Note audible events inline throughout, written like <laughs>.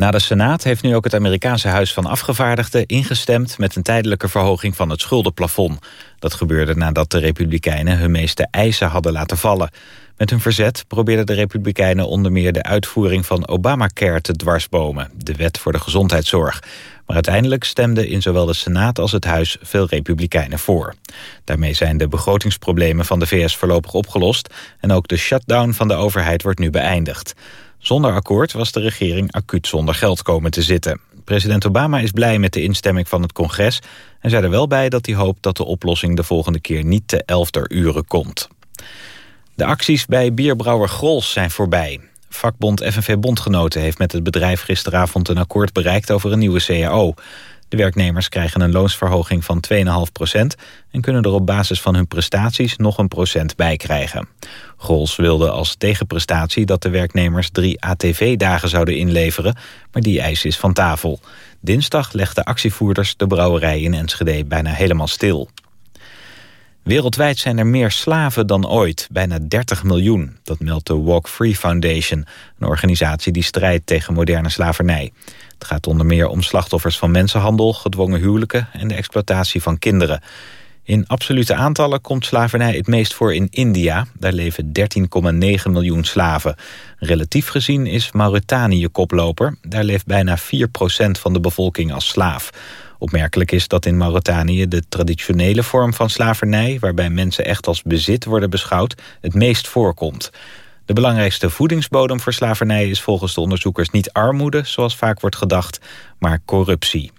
Na de Senaat heeft nu ook het Amerikaanse Huis van Afgevaardigden ingestemd met een tijdelijke verhoging van het schuldenplafond. Dat gebeurde nadat de Republikeinen hun meeste eisen hadden laten vallen. Met hun verzet probeerden de Republikeinen onder meer de uitvoering van Obamacare te dwarsbomen, de wet voor de gezondheidszorg. Maar uiteindelijk stemden in zowel de Senaat als het Huis veel Republikeinen voor. Daarmee zijn de begrotingsproblemen van de VS voorlopig opgelost... en ook de shutdown van de overheid wordt nu beëindigd. Zonder akkoord was de regering acuut zonder geld komen te zitten. President Obama is blij met de instemming van het congres... en zei er wel bij dat hij hoopt dat de oplossing de volgende keer niet te elfder uren komt. De acties bij bierbrouwer Grols zijn voorbij. Vakbond FNV Bondgenoten heeft met het bedrijf gisteravond een akkoord bereikt over een nieuwe CAO. De werknemers krijgen een loonsverhoging van 2,5 procent... en kunnen er op basis van hun prestaties nog een procent bij krijgen. Grols wilde als tegenprestatie dat de werknemers drie ATV-dagen zouden inleveren... maar die eis is van tafel. Dinsdag legden actievoerders de brouwerij in Enschede bijna helemaal stil. Wereldwijd zijn er meer slaven dan ooit, bijna 30 miljoen. Dat meldt de Walk Free Foundation, een organisatie die strijdt tegen moderne slavernij. Het gaat onder meer om slachtoffers van mensenhandel, gedwongen huwelijken en de exploitatie van kinderen. In absolute aantallen komt slavernij het meest voor in India. Daar leven 13,9 miljoen slaven. Relatief gezien is Mauritanië koploper. Daar leeft bijna 4% van de bevolking als slaaf. Opmerkelijk is dat in Mauritanië de traditionele vorm van slavernij... waarbij mensen echt als bezit worden beschouwd, het meest voorkomt. De belangrijkste voedingsbodem voor slavernij is volgens de onderzoekers niet armoede... zoals vaak wordt gedacht, maar corruptie.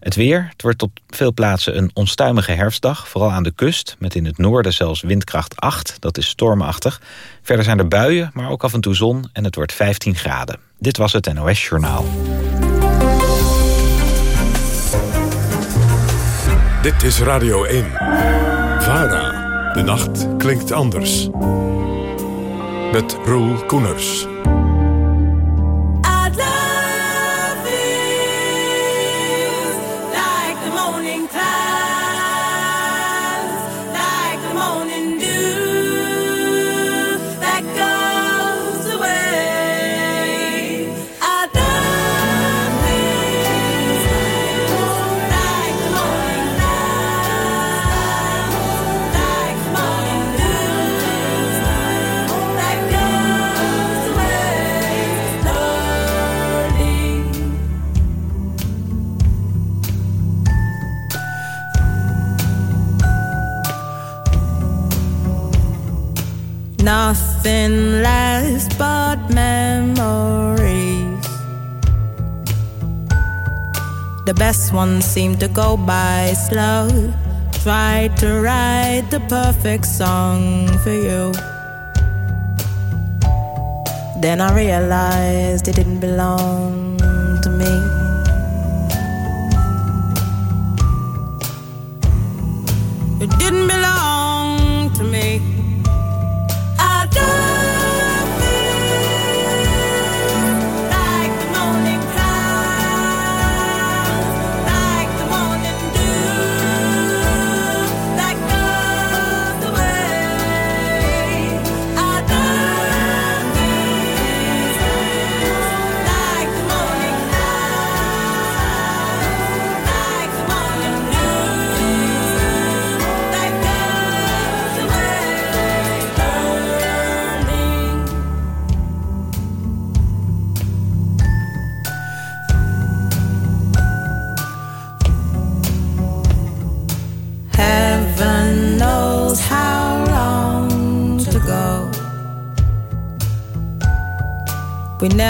Het weer, het wordt op veel plaatsen een onstuimige herfstdag, vooral aan de kust, met in het noorden zelfs windkracht 8, dat is stormachtig. Verder zijn er buien, maar ook af en toe zon en het wordt 15 graden. Dit was het NOS Journaal. Dit is Radio 1. VARA. De nacht klinkt anders. Met Roel Koeners. Nothing less but memories. The best ones seem to go by slow. Tried to write the perfect song for you. Then I realized it didn't belong to me. It didn't belong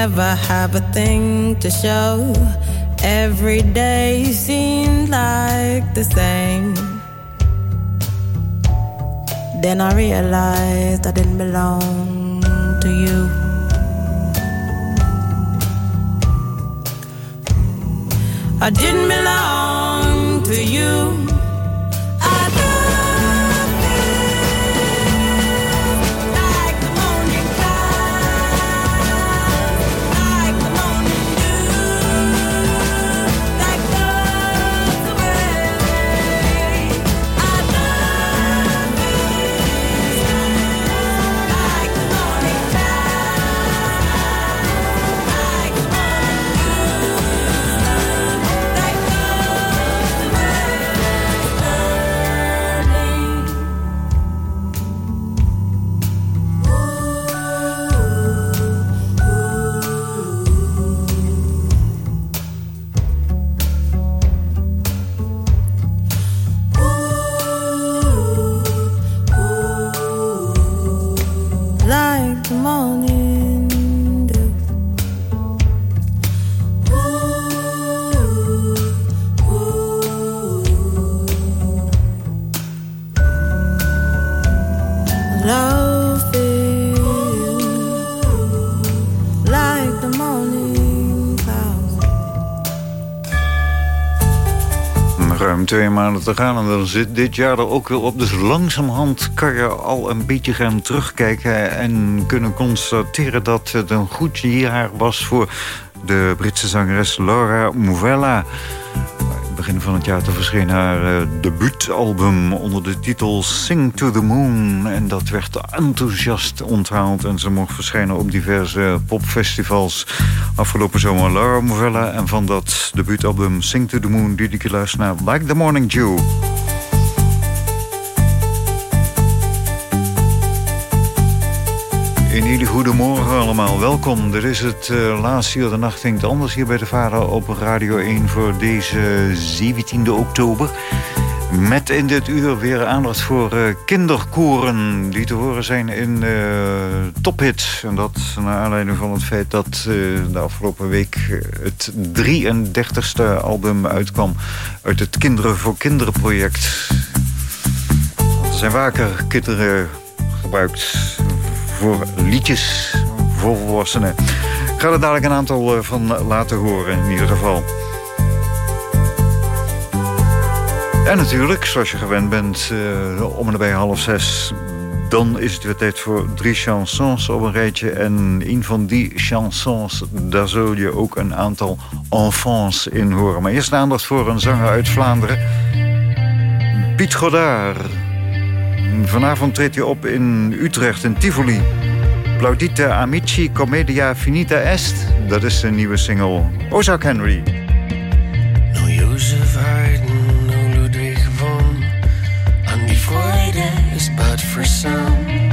never have a thing to show. Every day seemed like the same. Then I realized I didn't belong to you. I didn't belong to you. Twee maanden te gaan en dan zit dit jaar er ook weer op. Dus langzamerhand kan je al een beetje gaan terugkijken... en kunnen constateren dat het een goed jaar was voor de Britse zangeres Laura Mouvella begin van het jaar te verscheen haar uh, debuutalbum onder de titel Sing to the Moon. En dat werd enthousiast onthaald en ze mocht verschijnen op diverse popfestivals afgelopen zomer. Laura en van dat debuutalbum Sing to the Moon die ik luister naar Like the Morning Dew. Een hele goede morgen allemaal. Welkom. Dit is het uh, laatste uur. De nacht hinkt anders hier bij de Vader op Radio 1 voor deze 17 oktober. Met in dit uur weer aandacht voor uh, die te horen zijn in uh, Tophit. En dat naar aanleiding van het feit dat de afgelopen week het 33ste album uitkwam uit het Kinderen voor Kinderen project. Er zijn vaker kinderen gebruikt voor liedjes voor volwassenen. Ik ga er dadelijk een aantal eh, van laten horen in ieder geval. En natuurlijk, zoals je gewend bent, uh, om en bij half zes... dan is het weer tijd voor drie chansons op een rijtje. En een van die chansons, daar zul je ook een aantal enfants in horen. Maar eerst aandacht voor een zanger uit Vlaanderen. Piet Godard. Vanavond treedt hij op in Utrecht, in Tivoli. Plaudite Amici Commedia Finita Est. Dat is de nieuwe single. Ozark Henry. No Jozef Haydn, no Ludwig von. And die Freude is but for some.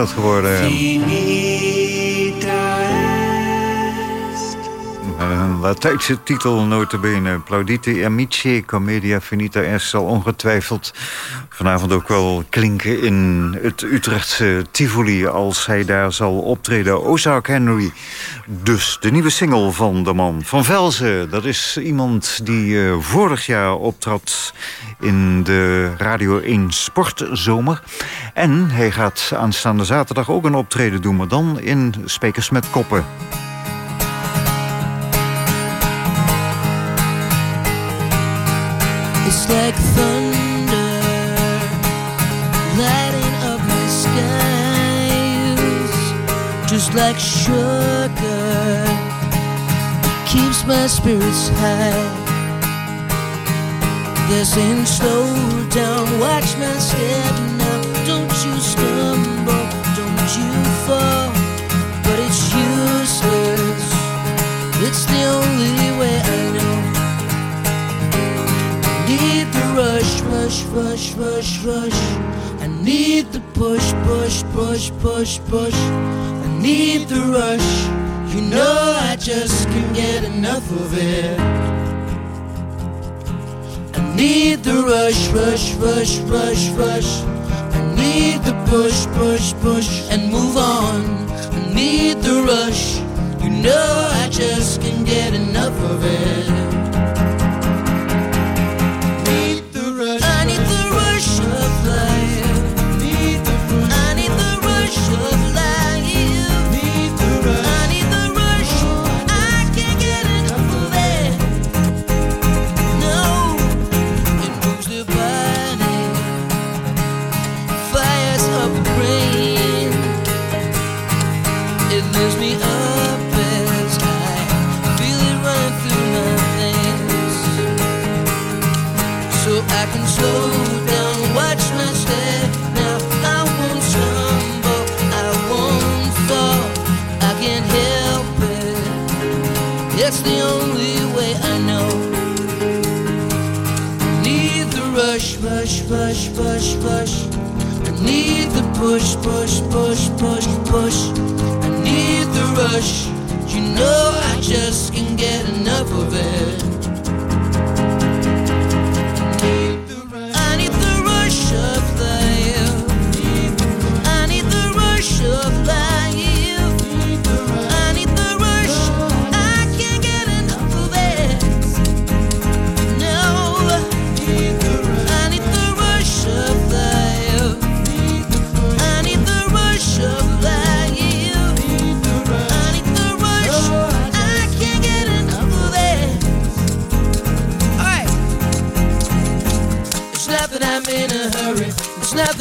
Dat geworden. Een Latijnse titel, notabene. Plaudite Amici, Commedia Finita Est... zal ongetwijfeld vanavond ook wel klinken in het Utrechtse Tivoli... als hij daar zal optreden. Ozark Henry, dus de nieuwe single van de man. Van Velzen, dat is iemand die uh, vorig jaar optrad... in de Radio 1 Sportzomer. En hij gaat aanstaande zaterdag ook een optreden doen... maar dan in Spekers met Koppen. It's just like sugar keeps my spirits high. Saying slow down, watch my step now. Don't you stumble, don't you fall, but it's useless. It's the only way I know need the rush, rush, rush, rush, rush. I need the push, push, push, push, push. Need the rush. You know I just can't get enough of it. I need the rush, rush, rush, rush, rush. I need the push, push, push, and move on. I need the rush. You know I just can't get enough of it. Push, rush, rush. I need the push, push, push, push, push. I need the rush. You know I just can't get enough of it.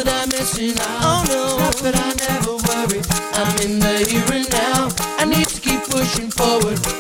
Out. Oh no. Not that I never worry. I'm in the here and now. I need to keep pushing forward.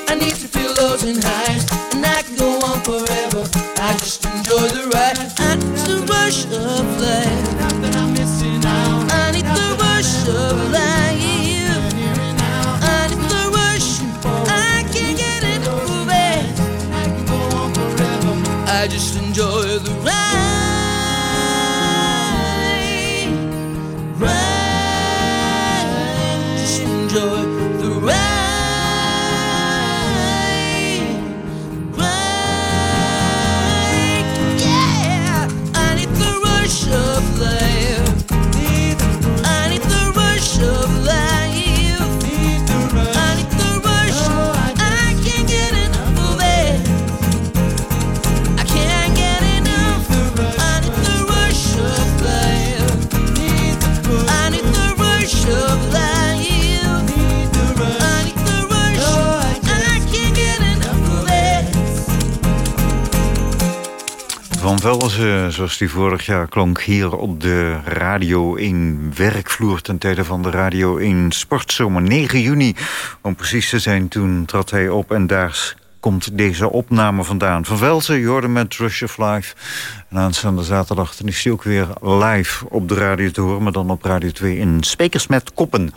Van Velzen, zoals die vorig jaar klonk hier op de Radio 1 werkvloer... ten tijde van de Radio 1 Sportzomer 9 juni. Om precies te zijn, toen trad hij op en daar komt deze opname vandaan. Van Velzen, je hoorde met Rush of Life. En aanstaande zaterdag dan is hij ook weer live op de radio te horen... maar dan op Radio 2 in Spekers met Koppen.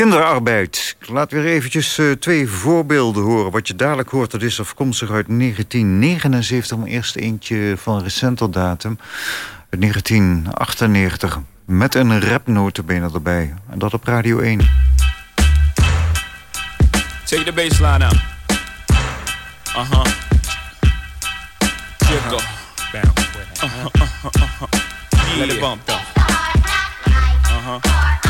Kinderarbeid. Ik laat weer eventjes eh, twee voorbeelden horen. Wat je dadelijk hoort, dat is afkomstig uit 1979... maar eerst eentje van recenter datum. Uit 1998. Met een rapnotenbenen erbij. En dat op Radio 1. Take the baseline out. Uh-huh. Jiggle. Uh-huh, uh-huh, uh-huh. Yeah. Let it bump though. Uh-huh.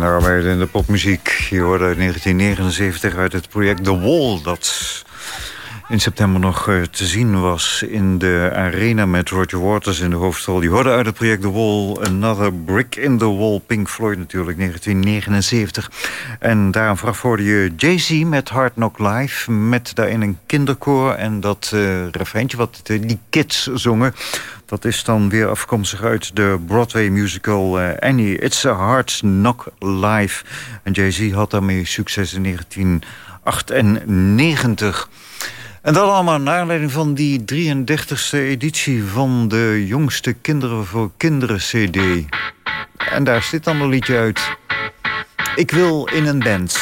Kinderarbeiden in de popmuziek. Je hoorde uit 1979 uit het project The Wall... dat in september nog eh, te zien was in de arena met Roger Waters in de hoofdrol. Die hoorde uit het project The Wall, Another Brick in the Wall, Pink Floyd natuurlijk, 1979. En daarom vraag hoorde je Jay-Z met Hard Knock Live, met daarin een kinderkoor en dat uh, refreintje wat die kids zongen. Dat is dan weer afkomstig uit de Broadway musical uh, Annie. It's a Hard Knock Live. En Jay-Z had daarmee succes in 1998. En dat allemaal naar aanleiding van die 33e editie van de jongste Kinderen voor Kinderen CD. En daar zit dan een liedje uit. Ik wil in een band.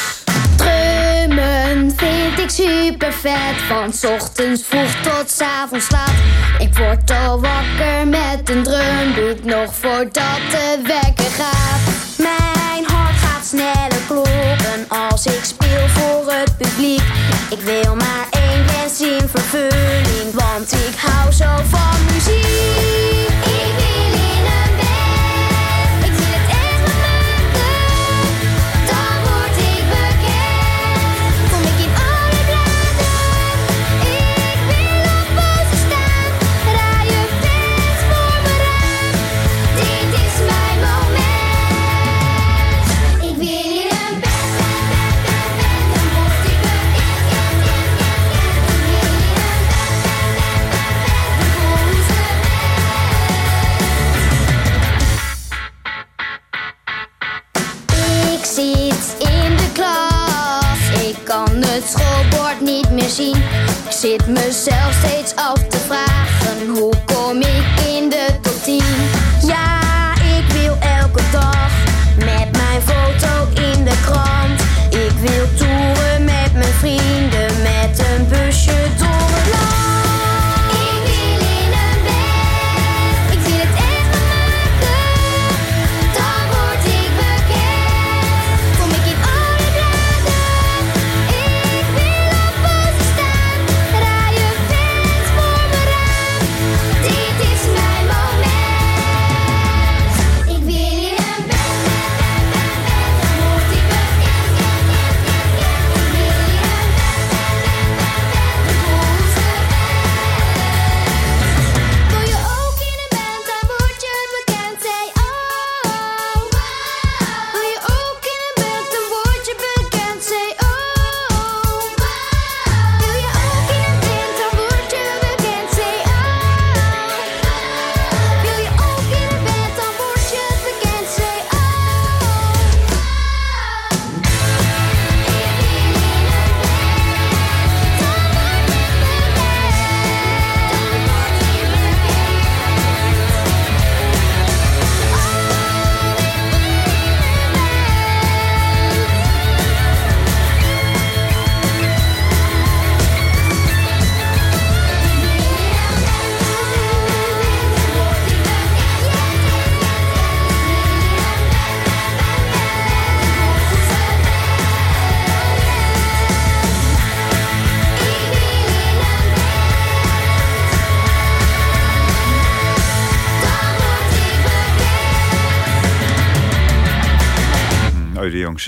Vind ik super vet. Van ochtends vroeg tot avonds laat. Ik word al wakker met een drumbeat. Nog voordat de wekker gaat. Mijn hart gaat sneller kloppen als ik speel voor het publiek. Ik wil maar één wens in vervulling, want ik hou zo van muziek. Ik wil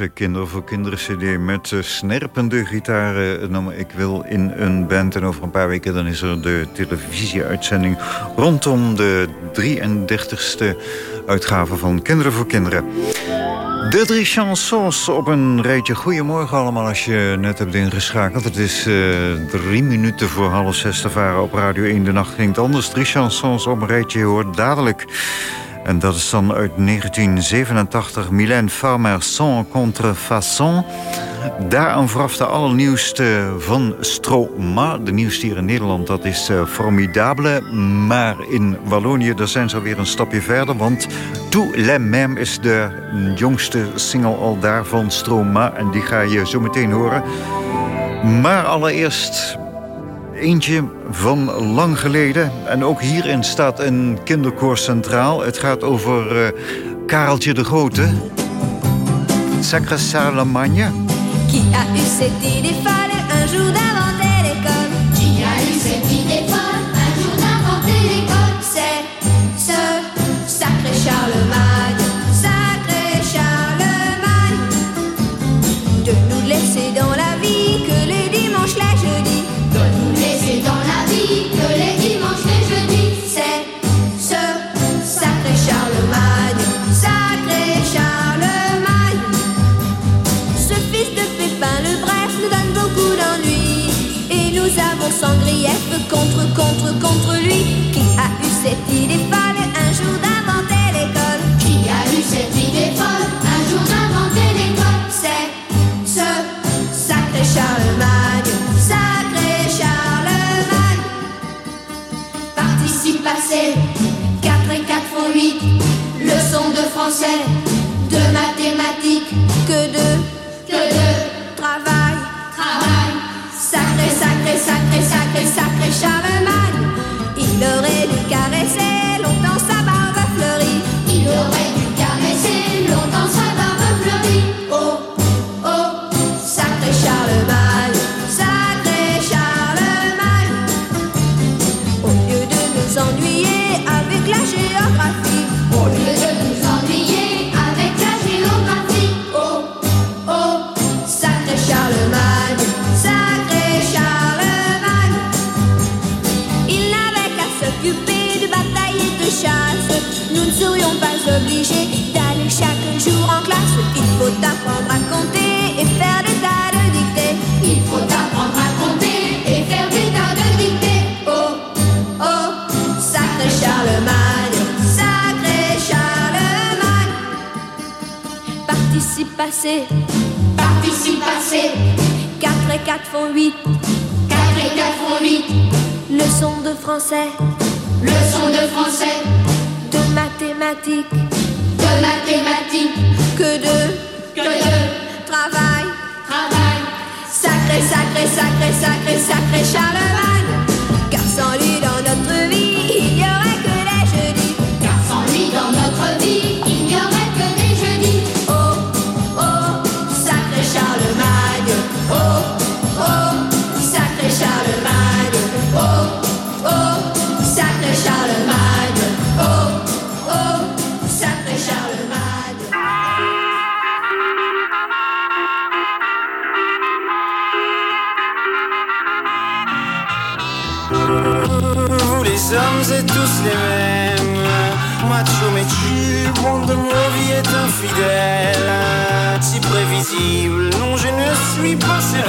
Kinderen voor Kinderen CD met eh, snerpende gitaren. Ik wil in een band. En over een paar weken dan is er de televisieuitzending... rondom de 33ste uitgave van Kinderen voor Kinderen. De drie chansons op een rijtje. Goedemorgen allemaal als je net hebt ingeschakeld. Het is eh, drie minuten voor half zes te varen op Radio 1. De nacht ging anders. Drie chansons op een rijtje. Je hoort dadelijk... En dat is dan uit 1987. Mylène Farmer, Sans Contrefaçon. Daaraan vooraf de allernieuwste van Stromae. De nieuwste hier in Nederland, dat is uh, Formidable. Maar in Wallonië, daar zijn ze alweer een stapje verder. Want Tout le même is de jongste single al daar van Stromae. En die ga je zo meteen horen. Maar allereerst eentje van lang geleden. En ook hierin staat een kinderkoor centraal. Het gaat over uh, Kareltje de Grote. Sacre Charlemagne. Qui a eu cette idée folle un jour d'inventer l'école Qui a eu cette idée folle un jour d'inventer l'école C'est ce sacré Charlemagne contre lui. Qui a eu cette idée folle un jour d'inventer l'école? Qui a eu cette idée folle un jour d'inventer l'école? C'est ce sacré Charlemagne, sacré Charlemagne. Participe passé, 4 et 4 font 8. Leçon de français, de mathématiques, Que de que de travail, travail. sacré, sacré, sacré, sacré, sacré Charlemagne. Obligés d'aller chaque jour en classe. Il faut apprendre à compter et faire des tas de dictées. Il faut apprendre à compter et faire des tas de dictées. Oh, oh, sacré Charlemagne, sacré Charlemagne. Participe passé, Participe passé, 4 et 4 font 8. 4 et 4 font 8. Leçon de français, Leçon de français, mathématiques, de mathématiques, que de que de travail. travail. Sacré, sacré, sacré, sacré, sacré Charlemagne.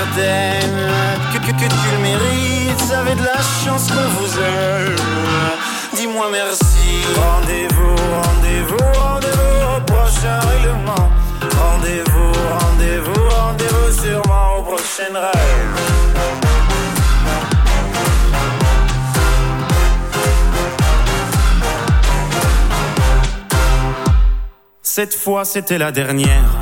Que, tu le mérites, avez de la chance qu'on vous aime. Dis-moi merci. Rendez-vous, rendez-vous, rendez-vous au prochain règlement. Rendez-vous, rendez-vous, rendez-vous sûrement au prochain rêve. Cette fois c'était la dernière.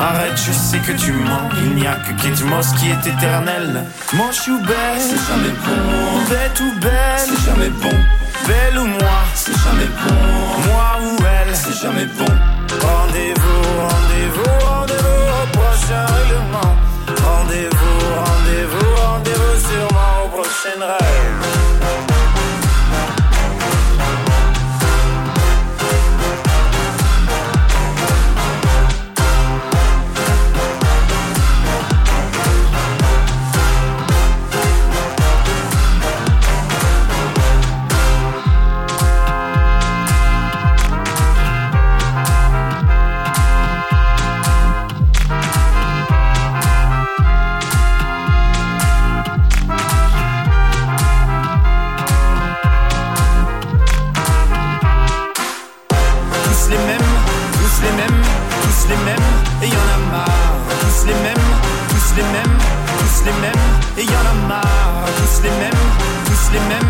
Arrête, je sais que tu mens. Il n'y a que Kate Moss qui est éternelle. Manche ou belle, c'est jamais bon. Bête ou belle, c'est jamais bon. Belle ou moi, c'est jamais bon. Moi ou elle, c'est jamais bon. Rendez-vous, rendez-vous, rendez-vous au prochain règlement. Rendez-vous, rendez-vous, rendez-vous sûrement au prochain rêve. Muslimem, yanıma Müslümem, Müslümem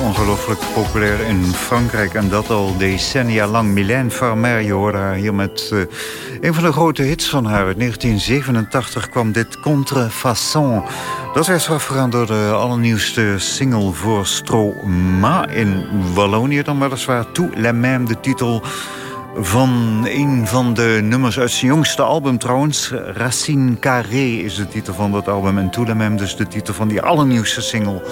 ongelooflijk populair in Frankrijk. En dat al decennia lang. Mylène Farmer, je hoorde haar hier met uh, een van de grote hits van haar. In 1987 kwam dit Contrefaçon. Dat werd voorafgegaan door de allernieuwste single voor Stroma in Wallonië. Dan weliswaar Tout la même, de titel van een van de nummers uit zijn jongste album trouwens. Racine Carré is de titel van dat album. En Tout la même dus de titel van die allernieuwste single.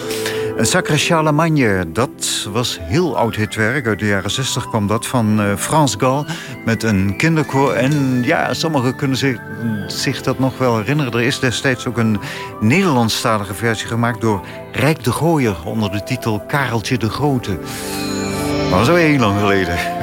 Sacre Charlemagne, dat was heel oud hitwerk. Uit de jaren 60 kwam dat van uh, Frans Gal met een kinderkoor. En ja, sommigen kunnen zich, dat nog wel herinneren. Er is destijds ook een Nederlandstalige versie gemaakt door Rijk de Gooier... onder de titel Kareltje de Grote. Dat is al heel lang geleden.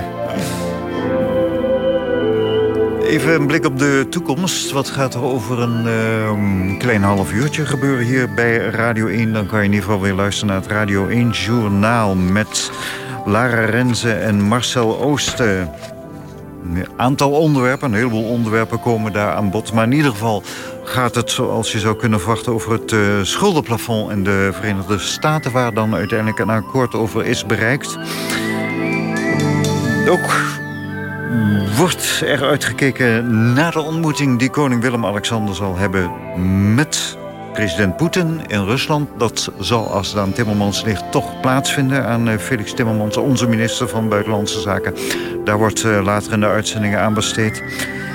Even een blik op de toekomst. Wat gaat er over een uh, klein half uurtje gebeuren hier bij Radio 1? Dan kan je in ieder geval weer luisteren naar het Radio 1 Journaal... met Lara Renze en Marcel Oosten. Een aantal onderwerpen, een heleboel onderwerpen komen daar aan bod. Maar in ieder geval gaat het, zoals je zou kunnen verwachten... over het uh, schuldenplafond in de Verenigde Staten... waar dan uiteindelijk een akkoord over is bereikt. Ook wordt er uitgekeken naar de ontmoeting die koning Willem-Alexander zal hebben met president Poetin in Rusland. Dat zal, als het aan Timmermans ligt, toch plaatsvinden aan eh, Felix Timmermans, onze minister van Buitenlandse Zaken. Daar wordt eh, later in de uitzendingen aan besteed.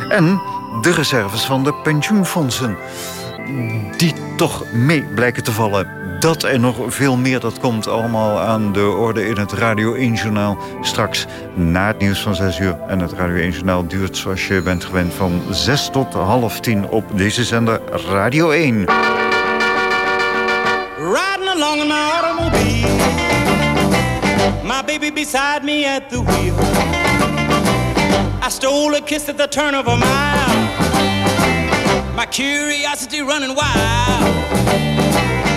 En de reserves van de pensioenfondsen, die toch mee blijken te vallen dat en nog veel meer, dat komt allemaal aan de orde in het Radio 1-journaal. Straks na het nieuws van 6 uur. En het Radio 1-journaal duurt, zoals je bent gewend, van 6 tot half 10 op deze zender Radio 1. Riding along in my automobile My baby beside me at the wheel I stole a kiss at the turn of a mile My curiosity running wild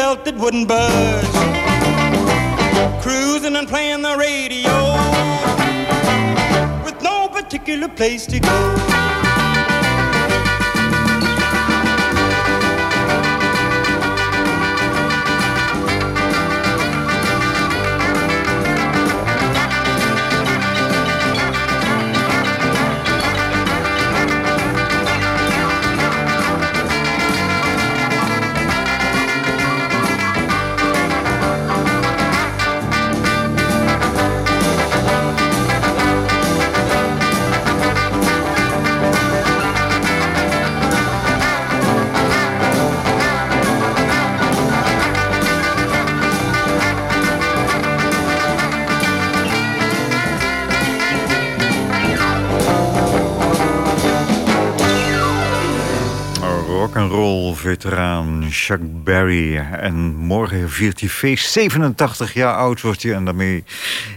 Safety belt that wouldn't budge. Cruising and playing the radio with no particular place to go. Veteraan Chuck Berry. En morgen viert hij feest. 87 jaar oud wordt hij. En daarmee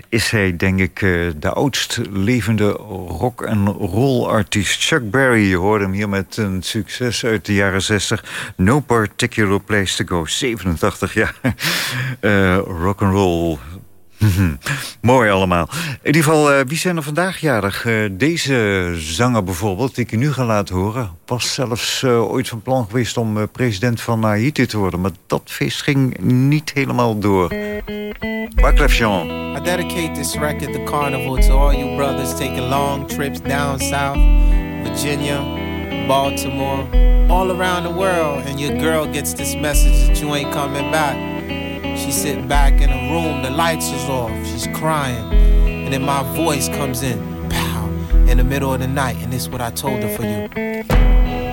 is hij, denk ik, eh, de oudst levende rock- en roll-artiest. Chuck Berry, je hoorde hem hier met een succes uit de jaren 60. No Particular Place to Go. 87 jaar uh, rock <laughs> Mooi allemaal. In ieder geval, uh, wie zijn er vandaag jarig? Uh, deze zanger bijvoorbeeld, die ik nu ga laten horen... was zelfs uh, ooit van plan geweest om president van Haiti te worden. Maar dat feest ging niet helemaal door. Wyclef Jean. I dedicate this record, The Carnival, to all you brothers taking long trips down south. Virginia, Baltimore, all around the world. And your girl gets this message that you ain't coming back. Sitting back in a room, the lights is off, she's crying. And then my voice comes in, pow, in the middle of the night, and this is what I told her for you.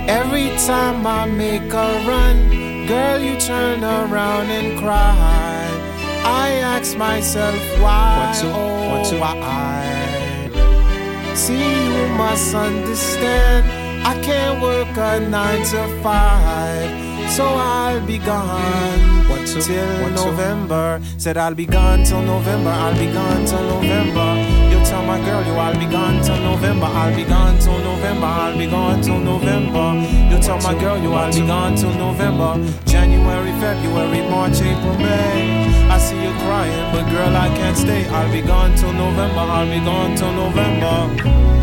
Every time I make a run, girl, you turn around and cry. I ask myself why, One, two, oh, one, two. Oh, why. See, you must understand, I can't work a nine to five, so I'll be gone One, two, till two. November. Said I'll be gone till November, I'll be gone till November. You tell my girl you I'll be gone till November, I'll be gone till November, I'll be gone till November. You tell my girl you I'll be gone till November. January, February, March, April, May. I see you crying, but girl I can't stay. I'll be gone till November, I'll be gone till November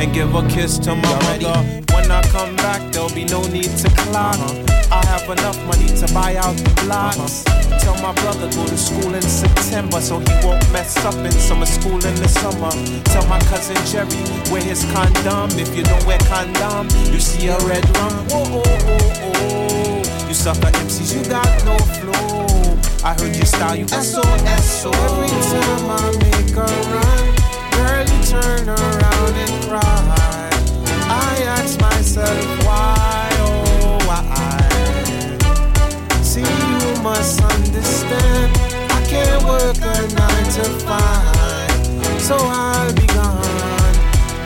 and give a kiss to my mother. When I come back, there'll be no need to clock. Uh-huh. I have enough money to buy out the blocks. Uh-huh. Tell my brother go to school in September so he won't mess up in summer school in the summer. Tell my cousin Jerry wear his condom. If you don't wear condom, you see a red rum. Whoa, oh, oh, oh. You sucker MCs, you got no flow. I heard your style, you SOS. So every time I make a run, girl, you turn around I ask myself why, oh why. See, you must understand. I can't work a to so I'll be gone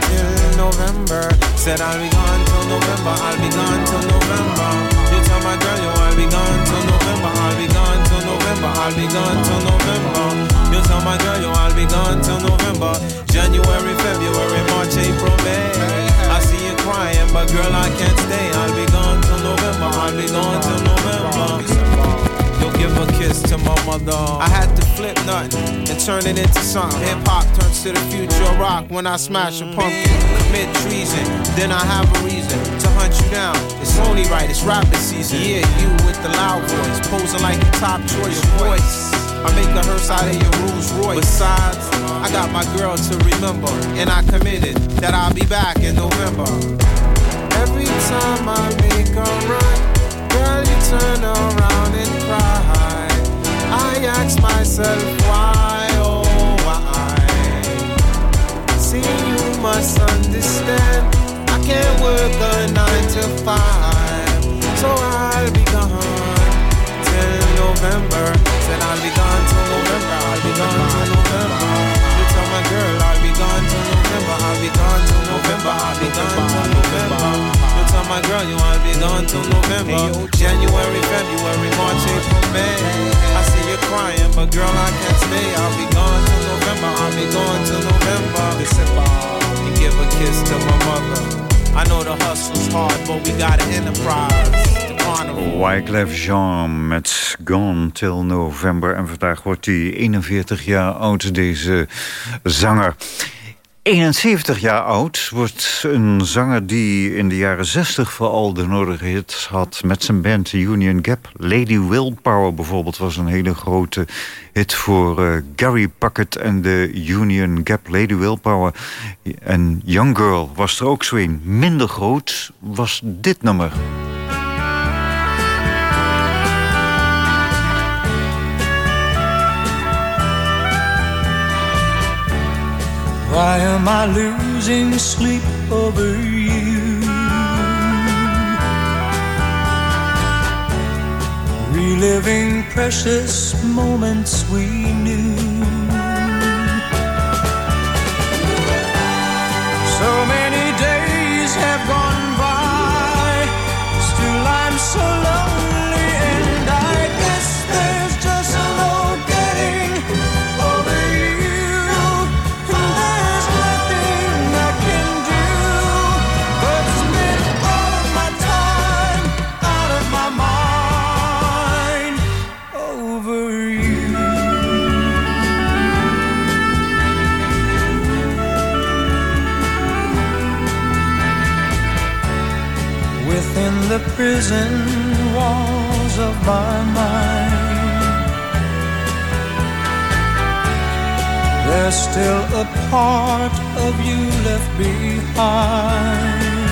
till November. Said I'll be gone till November. I'll be gone till November. You tell my girl you I'll be gone till November. I'll be gone till November. I'll be gone till November. Tell my girl you I'll be gone till November. January, February, March, April, May. I see you crying, but girl I can't stay. I'll be gone till November. I'll be gone till November. You'll give a kiss to my mother. I had to flip nothing and turn it into something. Hip hop turns to the future rock when I smash a pumpkin. Commit treason, then I have a reason to hunt you down. It's only right, it's rapping season. Yeah, you with the loud voice, posing like your top choice voice. I make a hearse out of your Rolls Royce. Besides, I got my girl to remember, and I committed that I'll be back in November. Every time I make a run, girl, you turn around and cry. I ask myself why, oh why. See, you must understand. I can't work a nine to five, so I'll November. Said I'll be gone till November. I'll be gone till November. You tell my girl I'll be gone till November. I'll be gone till November. I'll be gone till November. You tell my girl you I'll be gone till November. January, February, March, April, May. I see you crying, but girl I can't stay. I'll be gone till November. I'll be gone till November. And give a kiss to my mother. I know the hustle's hard, but we got an enterprise. Wyclef Jean met Gone Till November. En vandaag wordt hij 41 jaar oud, deze zanger. 71 jaar oud wordt een zanger die in de jaren 60 vooral de nodige hits had met zijn band Union Gap. Lady Willpower bijvoorbeeld was een hele grote hit voor eh, Gary Puckett en de Union Gap. Lady Willpower en Young Girl was er ook zo een. Minder groot was dit nummer. Why am I losing sleep over you? Reliving precious moments we knew. The prison walls of my mind, there's still a part of you left behind.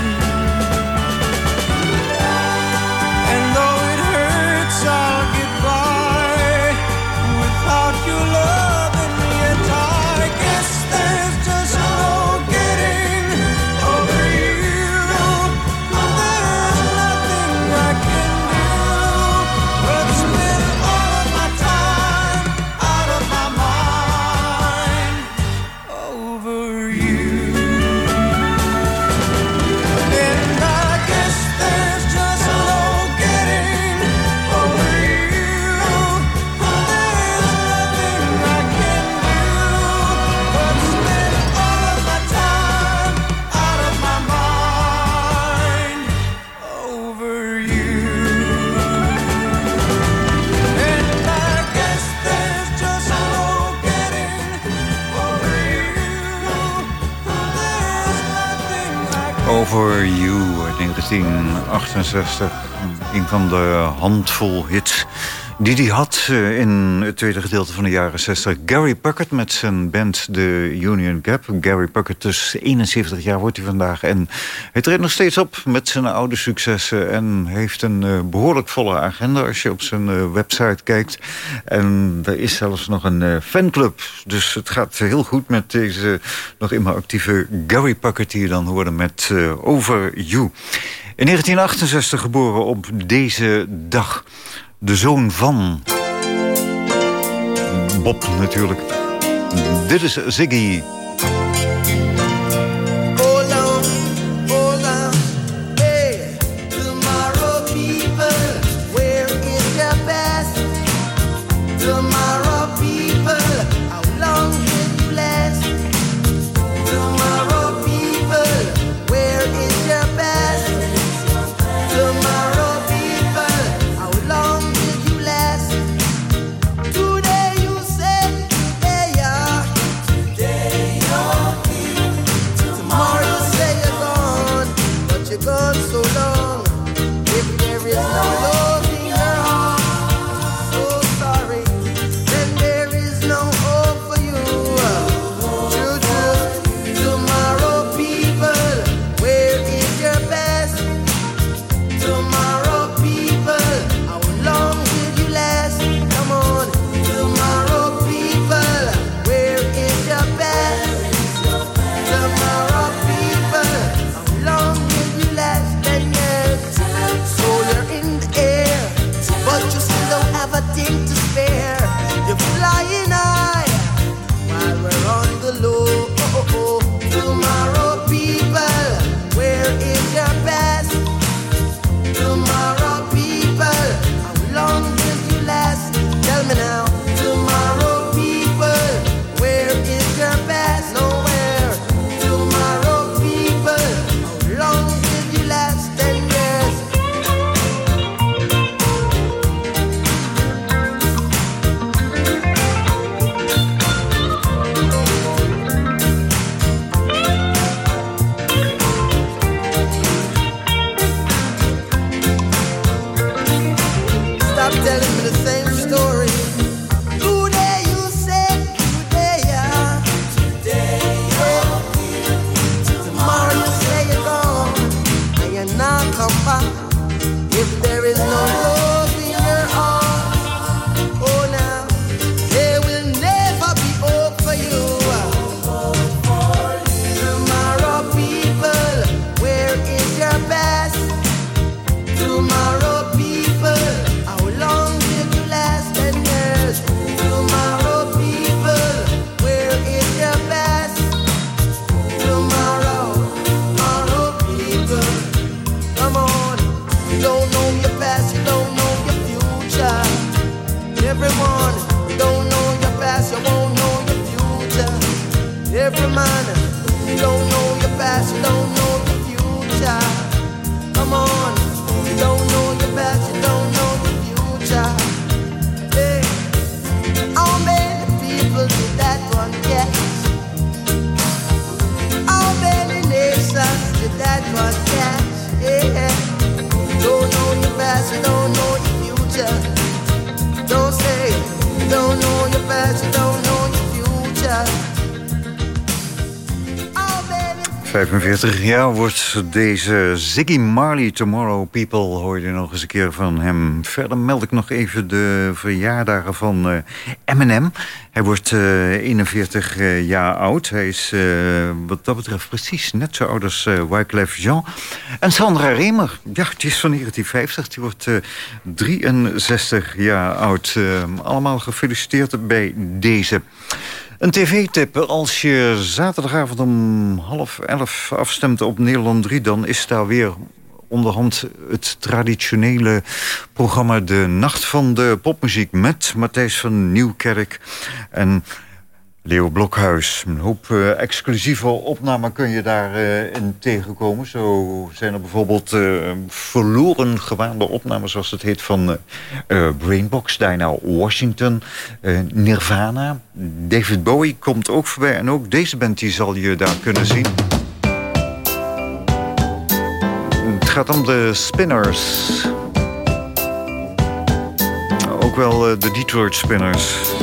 1968. Een van de handvol hits die hij had eh, in het tweede gedeelte van de jaren 60. Gary Puckett met zijn band The Union Gap. Gary Puckett, dus 71 jaar wordt hij vandaag. En hij treedt nog steeds op met zijn oude successen... en heeft een uh, behoorlijk volle agenda als je op zijn uh, website kijkt. En er is zelfs nog een fanclub. Dus het gaat heel goed met deze nog immer actieve Gary Puckett... die je dan hoorde met Over You. In 1968 geboren op deze dag de zoon van Bob natuurlijk. Dit is Ziggy. Jaar wordt deze Ziggy Marley Tomorrow People... hoor je nog eens een keer van hem. Verder meld ik nog even de verjaardagen van uh, Eminem. Hij wordt uh, eh, 41 uh, jaar oud. Hij is wat dat betreft precies net zo oud als Wyclef Jean. En Sandra Remer, ja, die is van 1950. Die wordt 63 jaar oud. allemaal gefeliciteerd bij deze... Een tv-tip. Als je zaterdagavond om half elf afstemt op Nederland 3... dan is daar weer onderhand het traditionele programma... De Nacht van de Popmuziek met Matthijs van Nieuwkerk... en Leo Blokhuis. Een hoop eh, exclusieve opnamen kun je daarin eh, uh, tegenkomen. Zo zijn er bijvoorbeeld eh, verloren gewaande opnames... zoals het heet van Brainbox, Dinah Washington, Nirvana. David Bowie komt ook voorbij. En ook deze band die zal je daar kunnen zien. Het gaat om de Spinners. Ook wel de Detroit Spinners.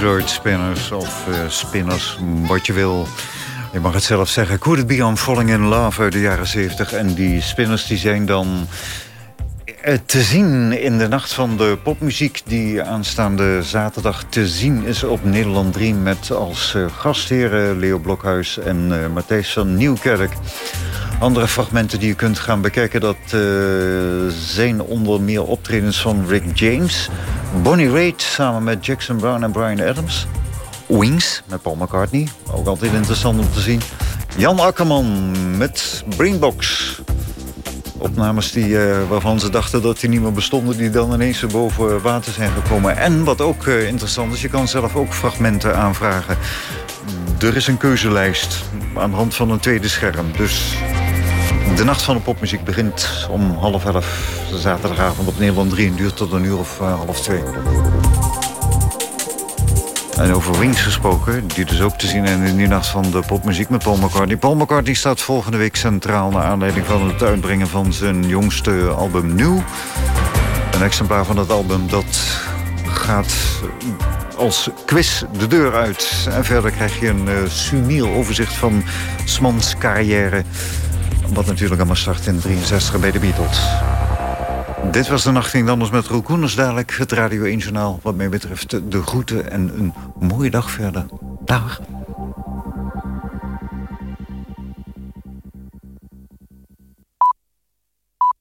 Android spinners of eh, spinners, mm, wat je wil. Je mag het zelf zeggen. Could it be I'm falling in love uit de jaren 70. En die spinners die zijn dan eh, te zien in de nacht van de popmuziek... die aanstaande zaterdag te zien is op Nederland 3... met als eh, gastheren Leo Blokhuis en Matthijs van Nieuwkerk. Andere fragmenten die je kunt gaan bekijken... dat eh, zijn onder meer optredens van Rick James... Bonnie Raitt samen met Jackson Brown en Brian Adams... Wings met Paul McCartney, ook altijd interessant om te zien... Jan Akkerman met Brainbox... Opnames die, eh, waarvan ze dachten dat die niet meer bestonden... die dan ineens boven water zijn gekomen. En wat ook eh, interessant is, je kan zelf ook fragmenten aanvragen. Er is een keuzelijst aan de hand van een tweede scherm. Dus de nacht van de popmuziek begint om half elf zaterdagavond op Nederland 3 en duurt tot een uur of uh, half twee. En over Wings gesproken, die dus ook te zien en in de nacht van de popmuziek met Paul McCartney. Paul McCartney staat volgende week centraal naar aanleiding van het uitbrengen van zijn jongste album Nieuw. Een exemplaar van dat album dat gaat als quiz de deur uit. En verder krijg je een uh, overzicht van Smans carrière. Wat natuurlijk allemaal start in 63 bij de Beatles. Dit was de Nacht Anders met Roel. Dadelijk het Radio 1 Journaal. Wat mij betreft de groeten en een mooie dag verder. Dag.